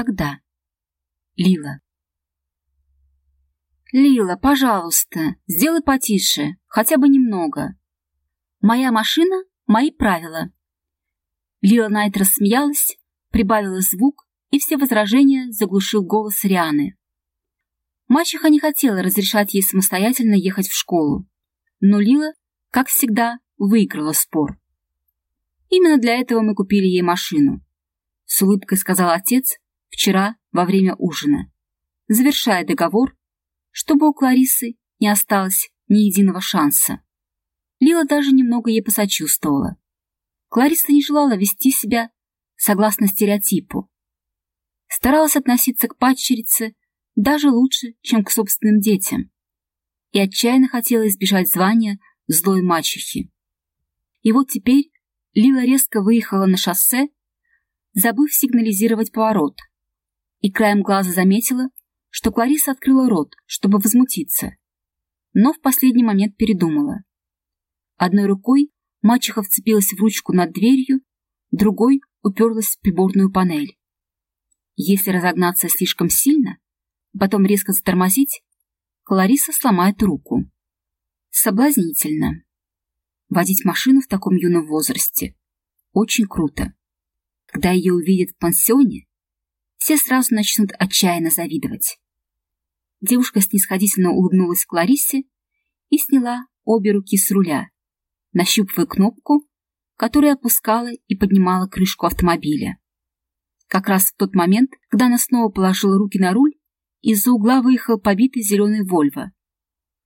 Тогда. Лила. «Лила, пожалуйста, сделай потише, хотя бы немного. Моя машина — мои правила». Лила Найт рассмеялась, прибавила звук, и все возражения заглушил голос Рианы. Мачеха не хотела разрешать ей самостоятельно ехать в школу, но Лила, как всегда, выиграла спор. «Именно для этого мы купили ей машину», — с улыбкой сказал отец вчера во время ужина, завершая договор чтобы у Кларисы не осталось ни единого шанса. Лила даже немного ей посочувствовала. Клариса не желала вести себя согласно стереотипу. Старалась относиться к падчерице даже лучше, чем к собственным детям. И отчаянно хотела избежать звания злой мачехи. И вот теперь Лила резко выехала на шоссе, забыв сигнализировать поворот, и краем глаза заметила, что Клариса открыла рот, чтобы возмутиться, но в последний момент передумала. Одной рукой мачеха вцепилась в ручку над дверью, другой уперлась в приборную панель. Если разогнаться слишком сильно, потом резко затормозить, Клариса сломает руку. Соблазнительно. Водить машину в таком юном возрасте очень круто. Когда ее увидят в пансионе, все сразу начнут отчаянно завидовать. Девушка снисходительно улыбнулась Клариссе и сняла обе руки с руля, нащупывая кнопку, которая опускала и поднимала крышку автомобиля. Как раз в тот момент, когда она снова положила руки на руль, из-за угла выехал побитый зеленый Вольво.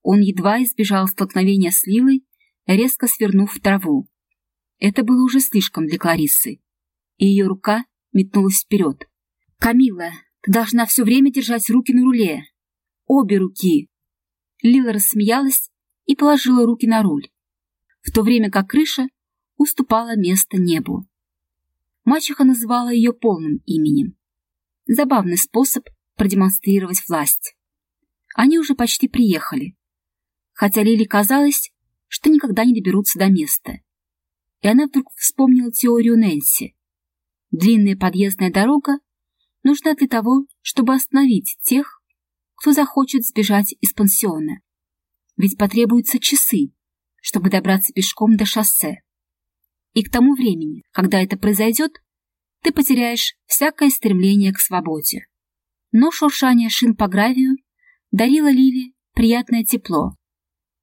Он едва избежал столкновения с Лилой, резко свернув в траву. Это было уже слишком для Клариссы, и ее рука метнулась вперед. «Камила, ты должна все время держать руки на руле!» обе руки. Лила рассмеялась и положила руки на руль, в то время как крыша уступала место небу. Мачеха называла ее полным именем. Забавный способ продемонстрировать власть. Они уже почти приехали, хотя Лиле казалось, что никогда не доберутся до места. И она вдруг вспомнила теорию Нэнси. Длинная подъездная дорога нужна для того, чтобы остановить тех, кто захочет сбежать из пансиона. Ведь потребуются часы, чтобы добраться пешком до шоссе. И к тому времени, когда это произойдет, ты потеряешь всякое стремление к свободе. Но шуршание шин по гравию дарило Лиле приятное тепло,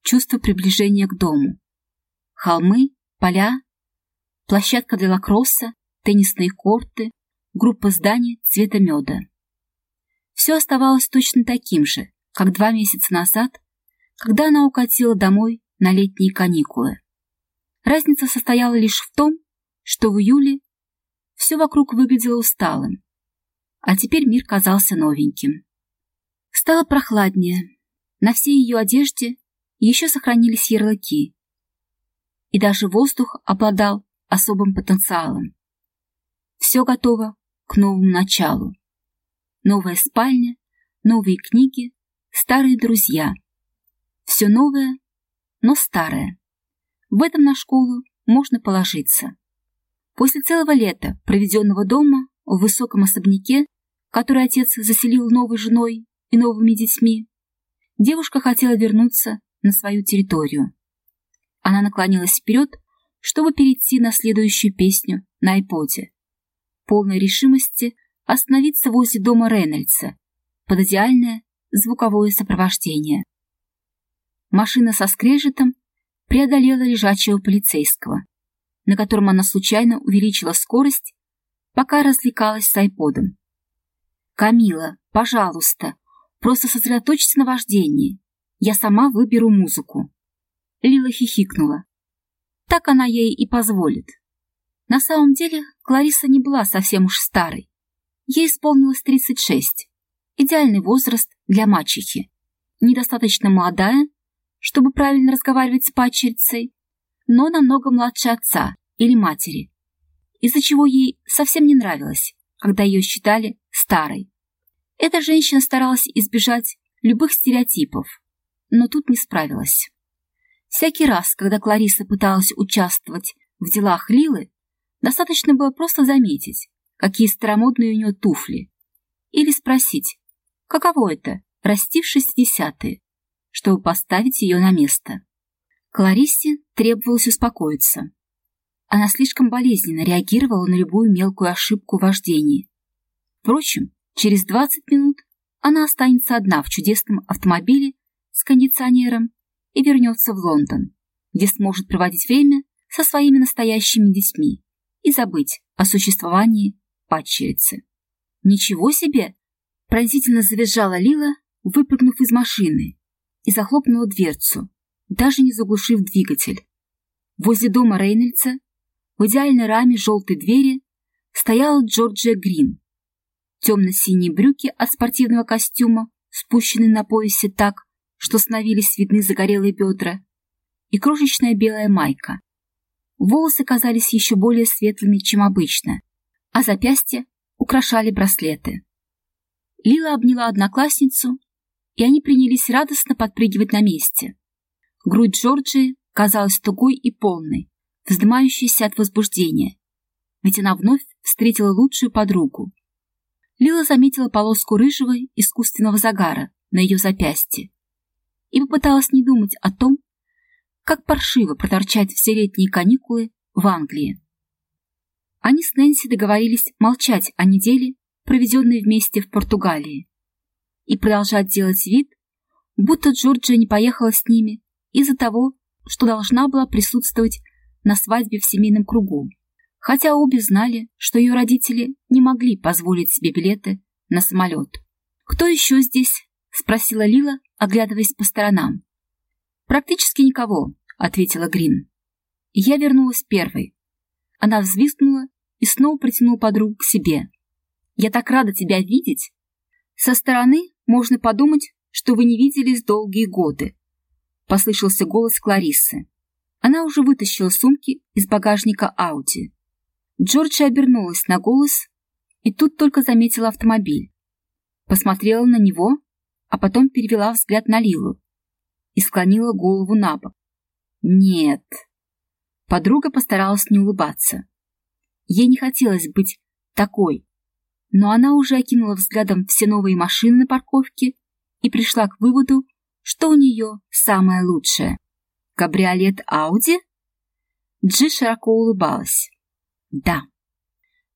чувство приближения к дому. Холмы, поля, площадка для лакросса, теннисные корты, группа зданий цвета меда все оставалось точно таким же, как два месяца назад, когда она укатила домой на летние каникулы. Разница состояла лишь в том, что в июле все вокруг выглядело усталым, а теперь мир казался новеньким. Стало прохладнее, на всей ее одежде еще сохранились ярлыки, и даже воздух обладал особым потенциалом. Все готово к новому началу. Новая спальня, новые книги, старые друзья. Все новое, но старое. В этом на школу можно положиться. После целого лета, проведенного дома в высоком особняке, который отец заселил новой женой и новыми детьми, девушка хотела вернуться на свою территорию. Она наклонилась вперед, чтобы перейти на следующую песню на айподе. Полной решимости остановиться возле дома Рейнольдса под идеальное звуковое сопровождение. Машина со скрежетом преодолела лежачего полицейского, на котором она случайно увеличила скорость, пока развлекалась с айподом. «Камила, пожалуйста, просто сосредоточься на вождении. Я сама выберу музыку». Лила хихикнула. Так она ей и позволит. На самом деле Клариса не была совсем уж старой. Ей исполнилось 36. Идеальный возраст для мачехи. Недостаточно молодая, чтобы правильно разговаривать с падчерицей, но намного младше отца или матери, из-за чего ей совсем не нравилось, когда ее считали старой. Эта женщина старалась избежать любых стереотипов, но тут не справилась. Всякий раз, когда Клариса пыталась участвовать в делах Лилы, достаточно было просто заметить, какие старомодные у нее туфли, или спросить, каково это – расти в шестидесятые, чтобы поставить ее на место. Клариссе требовалось успокоиться. Она слишком болезненно реагировала на любую мелкую ошибку в вождении. Впрочем, через 20 минут она останется одна в чудесном автомобиле с кондиционером и вернется в Лондон, где сможет проводить время со своими настоящими детьми и забыть о существовании падчерицы. «Ничего себе!» – пронзительно завизжала Лила, выпрыгнув из машины, и захлопнула дверцу, даже не заглушив двигатель. Возле дома Рейнольдса, в идеальной раме желтой двери, стояла Джорджия Грин. Темно-синие брюки от спортивного костюма, спущенные на поясе так, что становились видны загорелые бедра, и крошечная белая майка. Волосы казались еще более светлыми, чем обычно, а запястья украшали браслеты. Лила обняла одноклассницу, и они принялись радостно подпрыгивать на месте. Грудь Джорджии казалась тугой и полной, вздымающейся от возбуждения, ведь она вновь встретила лучшую подругу. Лила заметила полоску рыжего искусственного загара на ее запястье и попыталась не думать о том, как паршиво проторчать все летние каникулы в Англии. Они с Нэнси договорились молчать о неделе, проведенной вместе в Португалии, и продолжать делать вид, будто Джорджия не поехала с ними из-за того, что должна была присутствовать на свадьбе в семейном кругу, хотя обе знали, что ее родители не могли позволить себе билеты на самолет. «Кто еще здесь?» — спросила Лила, оглядываясь по сторонам. «Практически никого», — ответила Грин. Я вернулась первой. Она взвизгнула и снова притянула подругу к себе. «Я так рада тебя видеть!» Со стороны можно подумать, что вы не виделись долгие годы, послышался голос Клариссы. Она уже вытащила сумки из багажника Ауди. Джорджи обернулась на голос и тут только заметила автомобиль. Посмотрела на него, а потом перевела взгляд на Лилу и склонила голову на бок. «Нет». Подруга постаралась не улыбаться. Ей не хотелось быть такой, но она уже окинула взглядом все новые машины на парковке и пришла к выводу, что у нее самое лучшее. Кабриолет Ауди? Джи широко улыбалась. Да.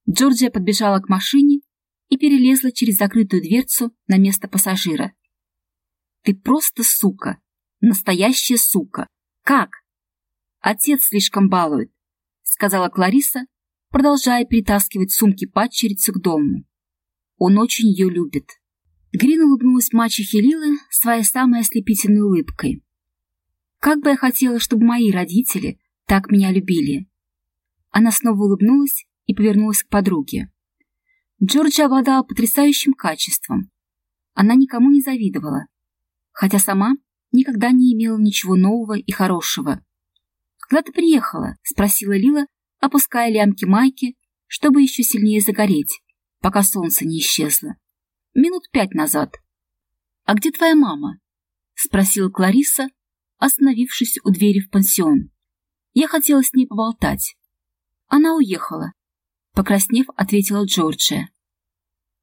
Джорджия подбежала к машине и перелезла через закрытую дверцу на место пассажира. Ты просто сука. Настоящая сука. Как? Отец слишком балует, сказала Клариса, продолжая перетаскивать сумки падчерицы к дому. Он очень ее любит. Грин улыбнулась мачехе Лилы своей самой ослепительной улыбкой. «Как бы я хотела, чтобы мои родители так меня любили!» Она снова улыбнулась и повернулась к подруге. Джорджи обладала потрясающим качеством. Она никому не завидовала, хотя сама никогда не имела ничего нового и хорошего. «Когда ты приехала?» — спросила Лила, опуская лямки майки, чтобы еще сильнее загореть, пока солнце не исчезло минут пять назад. «А где твоя мама?» — спросила Клариса, остановившись у двери в пансион. Я хотела с ней поболтать. Она уехала. Покраснев, ответила Джорджия.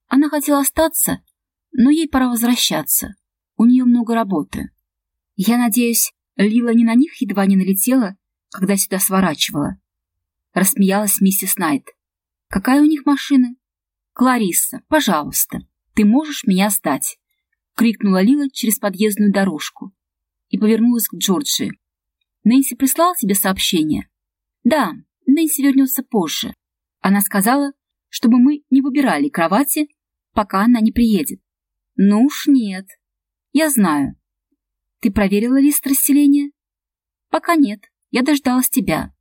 Она хотела остаться, но ей пора возвращаться. У нее много работы. Я надеюсь, Лила не на них едва не налетела, когда сюда сворачивала. Рассмеялась миссис Найт. Какая у них машина? Клариса, пожалуйста ты можешь меня сдать?» — крикнула Лила через подъездную дорожку и повернулась к Джорджи. «Нэнси прислала тебе сообщение?» «Да, Нэнси вернется позже. Она сказала, чтобы мы не выбирали кровати, пока она не приедет». «Ну уж нет. Я знаю. Ты проверила лист расселения?» «Пока нет. Я дождалась тебя.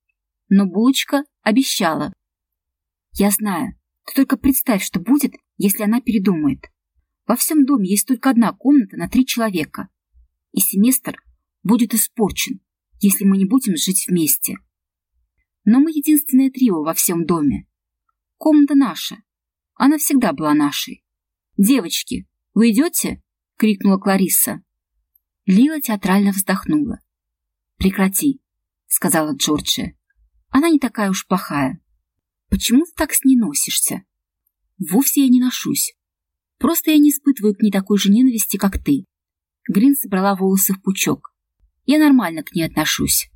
Но булочка обещала». «Я знаю. Ты только представь, что будет, если она передумает. Во всем доме есть только одна комната на три человека. И семестр будет испорчен, если мы не будем жить вместе. Но мы единственное трио во всем доме. Комната наша. Она всегда была нашей. «Девочки, вы идете?» — крикнула Кларисса. Лила театрально вздохнула. «Прекрати», — сказала Джорджия. «Она не такая уж плохая. Почему ты так с ней носишься?» «Вовсе я не ношусь. Просто я не испытываю к ней такой же ненависти, как ты. Грин собрала волосы в пучок. Я нормально к ней отношусь.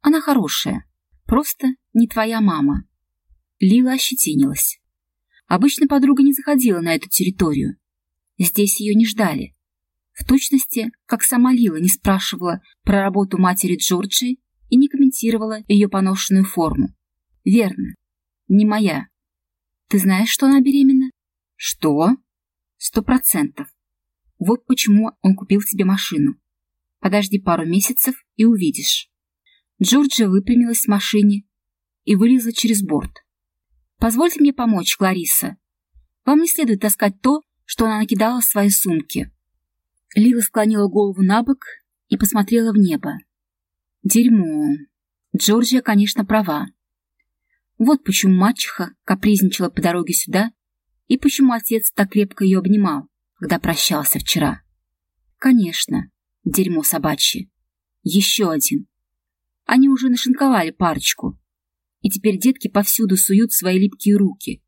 Она хорошая. Просто не твоя мама. Лила ощетинилась. Обычно подруга не заходила на эту территорию. Здесь ее не ждали. В точности, как сама Лила не спрашивала про работу матери Джорджи и не комментировала ее поношенную форму. Верно. Не моя. Ты знаешь, что она беременна? Что? Сто процентов. Вот почему он купил себе машину. Подожди пару месяцев и увидишь. Джорджия выпрямилась в машине и вылезла через борт. «Позвольте мне помочь, Клариса. Вам не следует таскать то, что она накидала в свои сумки». Лила склонила голову на бок и посмотрела в небо. «Дерьмо. Джорджия, конечно, права. Вот почему мачеха капризничала по дороге сюда и почему отец так крепко ее обнимал, когда прощался вчера. Конечно, дерьмо собачье. Еще один. Они уже нашинковали парочку. И теперь детки повсюду суют свои липкие руки.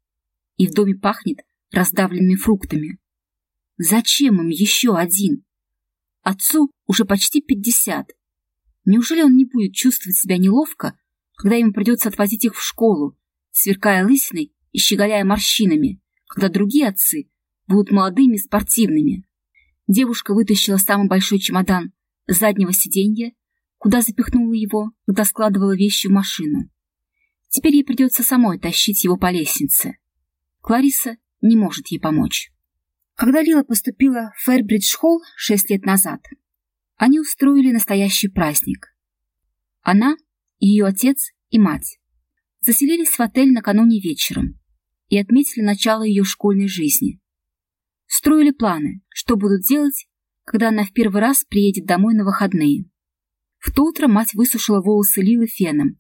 И в доме пахнет раздавленными фруктами. Зачем им еще один? Отцу уже почти пятьдесят. Неужели он не будет чувствовать себя неловко, когда ему придется отвозить их в школу, сверкая лысиной и щеголяя морщинами, когда другие отцы будут молодыми спортивными. Девушка вытащила самый большой чемодан с заднего сиденья, куда запихнула его, когда складывала вещи в машину. Теперь ей придется самой тащить его по лестнице. Клариса не может ей помочь. Когда Лила поступила в Фэрбридж-холл шесть лет назад, они устроили настоящий праздник. Она ее отец и мать. Заселились в отель накануне вечером и отметили начало ее школьной жизни. Строили планы, что будут делать, когда она в первый раз приедет домой на выходные. В то утро мать высушила волосы Лилы феном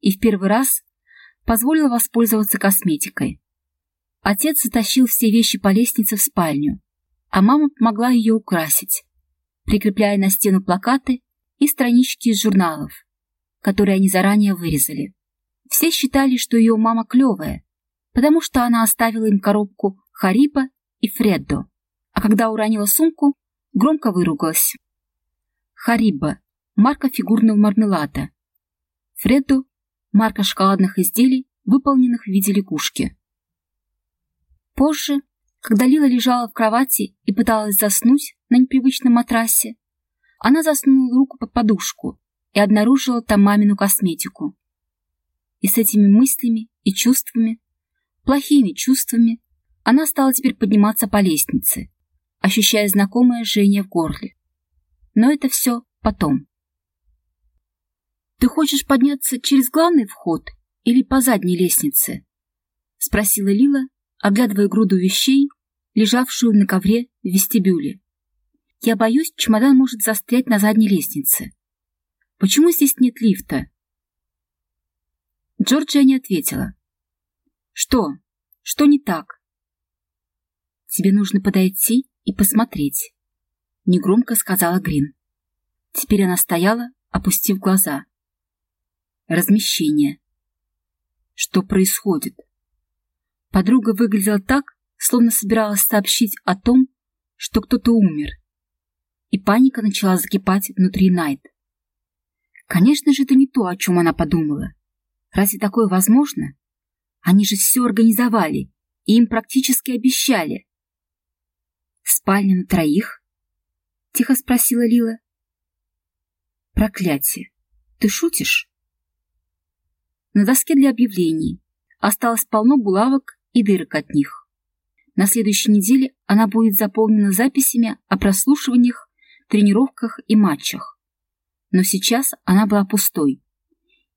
и в первый раз позволила воспользоваться косметикой. Отец затащил все вещи по лестнице в спальню, а мама помогла ее украсить, прикрепляя на стену плакаты и странички из журналов, которые они заранее вырезали. Все считали, что ее мама клевая, потому что она оставила им коробку Хариба и Фреддо, а когда уронила сумку, громко выругалась. Хариба – марка фигурного мармелада. Фреддо – марка шоколадных изделий, выполненных в виде лягушки. Позже, когда Лила лежала в кровати и пыталась заснуть на непривычном матрасе, она засунула руку под подушку и обнаружила там мамину косметику. И с этими мыслями и чувствами, плохими чувствами, она стала теперь подниматься по лестнице, ощущая знакомое жжение в горле. Но это все потом. «Ты хочешь подняться через главный вход или по задней лестнице?» — спросила Лила, оглядывая груду вещей, лежавшую на ковре в вестибюле. «Я боюсь, чемодан может застрять на задней лестнице». Почему здесь нет лифта?» Джорджия не ответила. «Что? Что не так?» «Тебе нужно подойти и посмотреть», — негромко сказала Грин. Теперь она стояла, опустив глаза. Размещение. Что происходит? Подруга выглядела так, словно собиралась сообщить о том, что кто-то умер. И паника начала закипать внутри Найт. Конечно же, это не то, о чем она подумала. Разве такое возможно? Они же все организовали, и им практически обещали. «Спальня на троих?» — тихо спросила Лила. «Проклятие! Ты шутишь?» На доске для объявлений осталось полно булавок и дырок от них. На следующей неделе она будет заполнена записями о прослушиваниях, тренировках и матчах но сейчас она была пустой,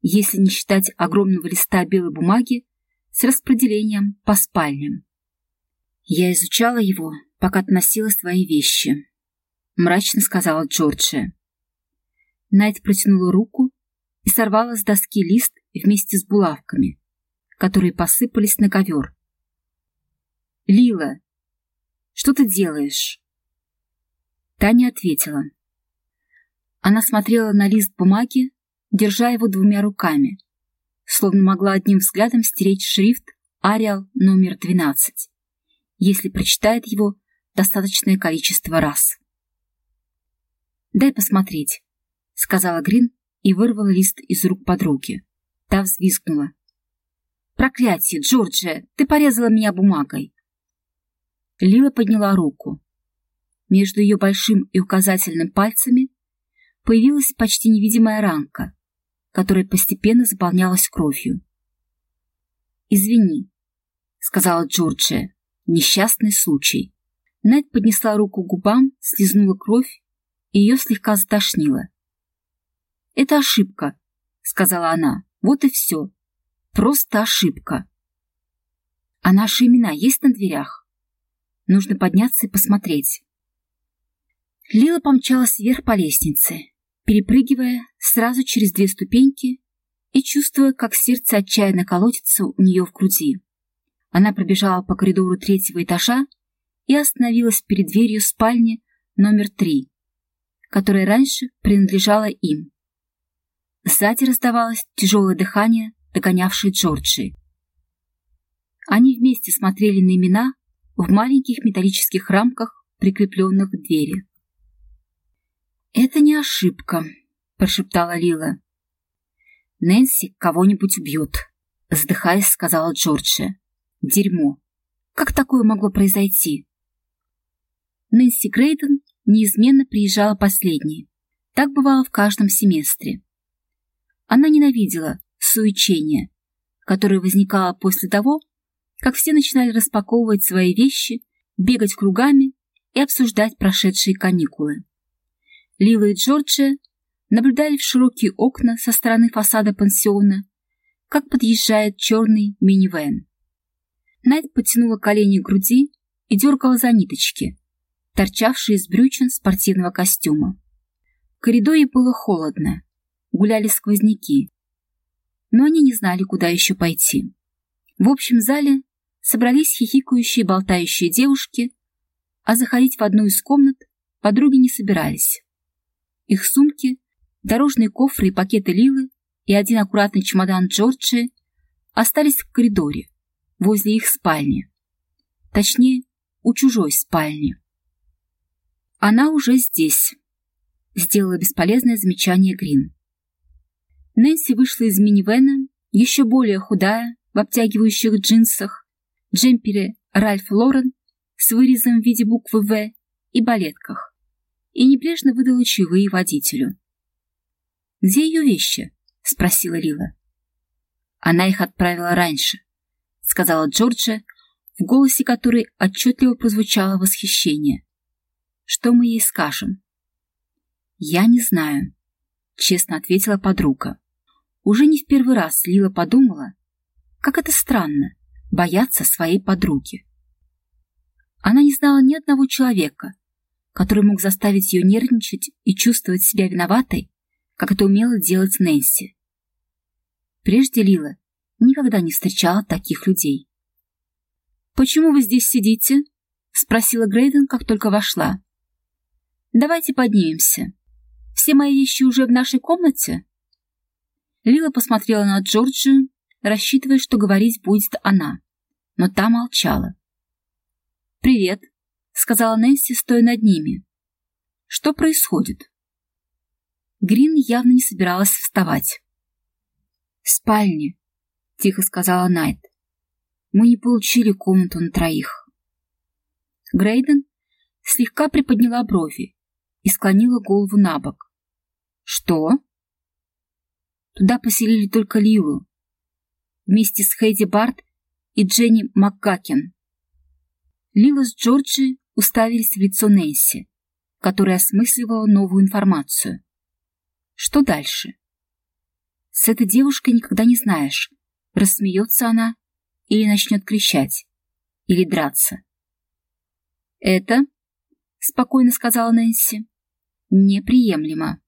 если не считать огромного листа белой бумаги с распределением по спальням. Я изучала его, пока относила свои вещи, мрачно сказала Джорджия. Найт протянула руку и сорвала с доски лист вместе с булавками, которые посыпались на ковер. «Лила, что ты делаешь?» Таня ответила. Она смотрела на лист бумаги, держа его двумя руками, словно могла одним взглядом стереть шрифт «Ариал номер 12» если прочитает его достаточное количество раз. «Дай посмотреть», — сказала Грин и вырвала лист из рук подруги. Та взвизгнула. «Проклятие, Джорджия, ты порезала меня бумагой!» Лила подняла руку. Между ее большим и указательным пальцами появилась почти невидимая ранка, которая постепенно заполнялась кровью. «Извини», — сказала Джорджия, — «несчастный случай». Найт поднесла руку к губам, слезнула кровь, и ее слегка затошнило. «Это ошибка», — сказала она. «Вот и все. Просто ошибка». «А наши имена есть на дверях?» «Нужно подняться и посмотреть». Лила помчалась вверх по лестнице, перепрыгивая сразу через две ступеньки и чувствуя, как сердце отчаянно колотится у нее в груди. Она пробежала по коридору третьего этажа и остановилась перед дверью спальни номер три, которая раньше принадлежала им. Сзади раздавалось тяжелое дыхание, догонявшее Джорджи. Они вместе смотрели на имена в маленьких металлических рамках, прикрепленных к двери. «Это не ошибка», — прошептала Лила. «Нэнси кого-нибудь убьет», — вздыхаясь, сказала Джорджия. «Дерьмо! Как такое могло произойти?» Нэнси Грейден неизменно приезжала последней. Так бывало в каждом семестре. Она ненавидела суечение, которое возникало после того, как все начинали распаковывать свои вещи, бегать кругами и обсуждать прошедшие каникулы. Лила и Джорджия наблюдали в широкие окна со стороны фасада пансиона, как подъезжает черный минивэн. Найт потянула колени к груди и дергала за ниточки, торчавшие из брючин спортивного костюма. В коридоре было холодно, гуляли сквозняки, но они не знали, куда еще пойти. В общем зале собрались хихикающие болтающие девушки, а заходить в одну из комнат подруги не собирались. Их сумки, дорожные кофры и пакеты Лилы и один аккуратный чемодан Джорджи остались в коридоре, возле их спальни. Точнее, у чужой спальни. Она уже здесь, сделала бесполезное замечание Грин. Нэнси вышла из минивэна, еще более худая, в обтягивающих джинсах, джемпере Ральф Лорен с вырезом в виде буквы «В» и балетках и небрежно выдала чаевые водителю. «Где ее вещи?» — спросила Лила. «Она их отправила раньше», — сказала Джорджия, в голосе которой отчетливо прозвучало восхищение. «Что мы ей скажем?» «Я не знаю», — честно ответила подруга. Уже не в первый раз Лила подумала, как это странно — бояться своей подруги. Она не знала ни одного человека, который мог заставить ее нервничать и чувствовать себя виноватой, как это умела делать Нэнси. Прежде Лила никогда не встречала таких людей. «Почему вы здесь сидите?» — спросила Грейден, как только вошла. «Давайте поднимемся. Все мои вещи уже в нашей комнате?» Лила посмотрела на Джорджию, рассчитывая, что говорить будет она, но та молчала. «Привет», — сказала Нэнси, стоя над ними. «Что происходит?» Грин явно не собиралась вставать. «В спальне», — тихо сказала Найт. «Мы не получили комнату на троих». Грейден слегка приподняла брови и склонила голову на бок. «Что?» Туда поселили только Лилу, вместе с Хейди Барт и Дженни МакГакен. Лила с Джорджи уставились в лицо Нэнси, которая осмысливала новую информацию. Что дальше? С этой девушкой никогда не знаешь, рассмеется она или начнет кричать, или драться. «Это, — спокойно сказала Нэнси, — неприемлемо.